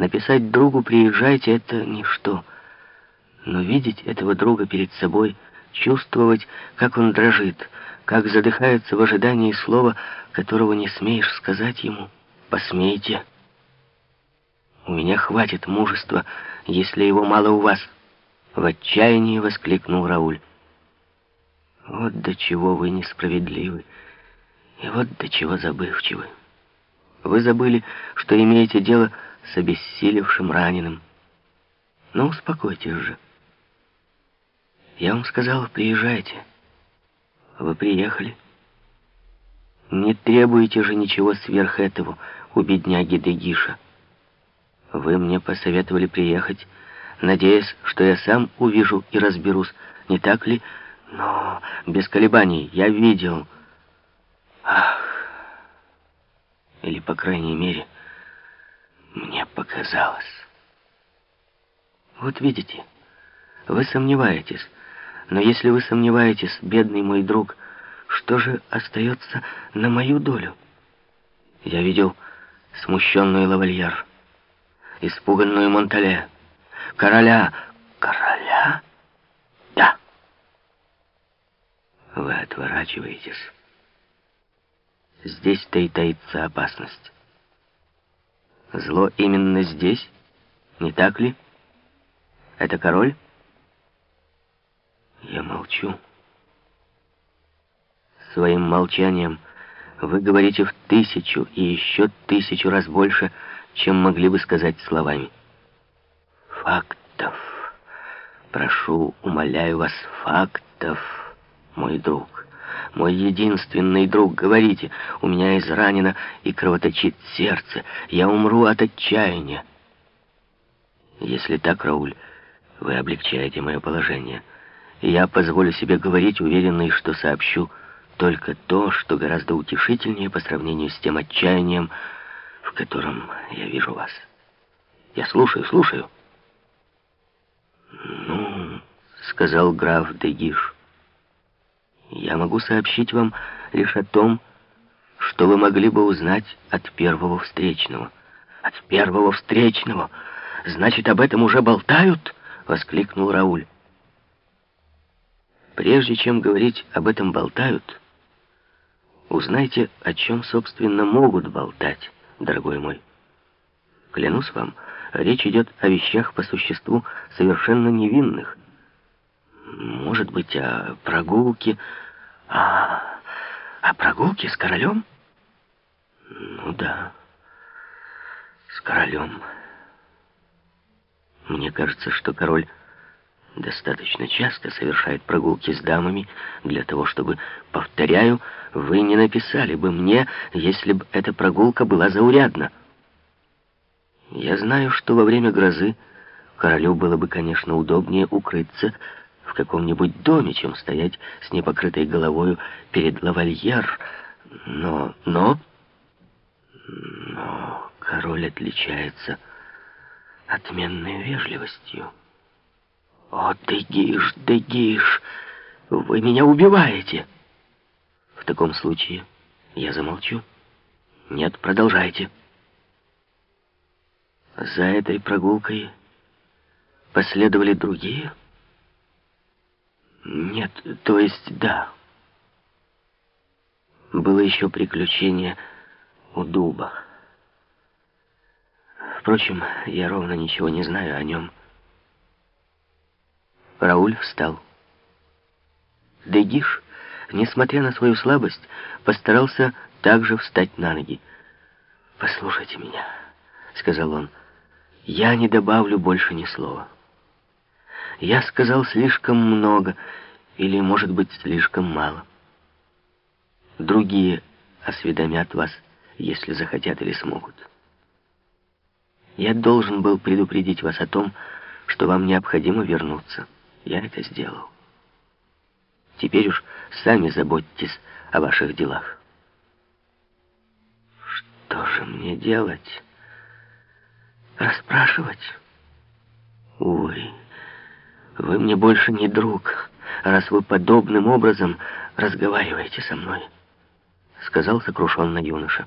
Написать другу «приезжайте» — это ничто. Но видеть этого друга перед собой, чувствовать, как он дрожит, как задыхается в ожидании слова, которого не смеешь сказать ему, посмейте. У меня хватит мужества, если его мало у вас. В отчаянии воскликнул Рауль. Вот до чего вы несправедливы, и вот до чего забывчивы. Вы забыли, что имеете дело с обессилевшим раненым. Ну, успокойтесь же. Я вам сказал, приезжайте. Вы приехали. Не требуете же ничего сверх этого у бедняги Дегиша. Вы мне посоветовали приехать, надеясь, что я сам увижу и разберусь, не так ли? Но без колебаний я видел. Ах! Или, по крайней мере, мне показалось. Вот видите, вы сомневаетесь, но если вы сомневаетесь, бедный мой друг, что же остается на мою долю? Я видел смущенную лавальер, испуганную Монтале, короля. Короля? Да. Вы отворачиваетесь. Здесь-то и таится опасность. Зло именно здесь, не так ли? Это король? Я молчу. Своим молчанием вы говорите в тысячу и еще тысячу раз больше, чем могли бы сказать словами. Фактов. Прошу, умоляю вас, фактов, мой друг. Мой единственный друг, говорите, у меня изранено и кровоточит сердце. Я умру от отчаяния. Если так, Рауль, вы облегчаете мое положение. Я позволю себе говорить, уверенный, что сообщу только то, что гораздо утешительнее по сравнению с тем отчаянием, в котором я вижу вас. Я слушаю, слушаю. «Ну», — сказал граф Дегиш, — «я могу сообщить вам лишь о том, что вы могли бы узнать от первого встречного». «От первого встречного? Значит, об этом уже болтают?» — воскликнул Рауль. «Прежде чем говорить об этом болтают, узнайте, о чем, собственно, могут болтать» дорогой мой. Клянусь вам, речь идет о вещах по существу совершенно невинных. Может быть, о прогулке... А, о прогулке с королем? Ну да, с королем. Мне кажется, что король достаточно часто совершает прогулки с дамами для того, чтобы, повторяю, вы не написали бы мне, если бы эта прогулка была заурядна. Я знаю, что во время грозы королю было бы, конечно, удобнее укрыться в каком-нибудь доме, чем стоять с непокрытой головою перед лавальер. Но, но, но король отличается отменной вежливостью. «О, Дегиш, Дегиш, вы меня убиваете!» «В таком случае я замолчу». «Нет, продолжайте». За этой прогулкой последовали другие? Нет, то есть да. Было еще приключение у дуба. Впрочем, я ровно ничего не знаю о нем. Рауль встал. Дегиш, несмотря на свою слабость, постарался также встать на ноги. «Послушайте меня», — сказал он, — «я не добавлю больше ни слова. Я сказал слишком много, или, может быть, слишком мало. Другие осведомят вас, если захотят или смогут. Я должен был предупредить вас о том, что вам необходимо вернуться». Я это сделал. Теперь уж сами заботьтесь о ваших делах. Что же мне делать? Расспрашивать? Увы, вы мне больше не друг, раз вы подобным образом разговариваете со мной, сказал сокрушенно юноша.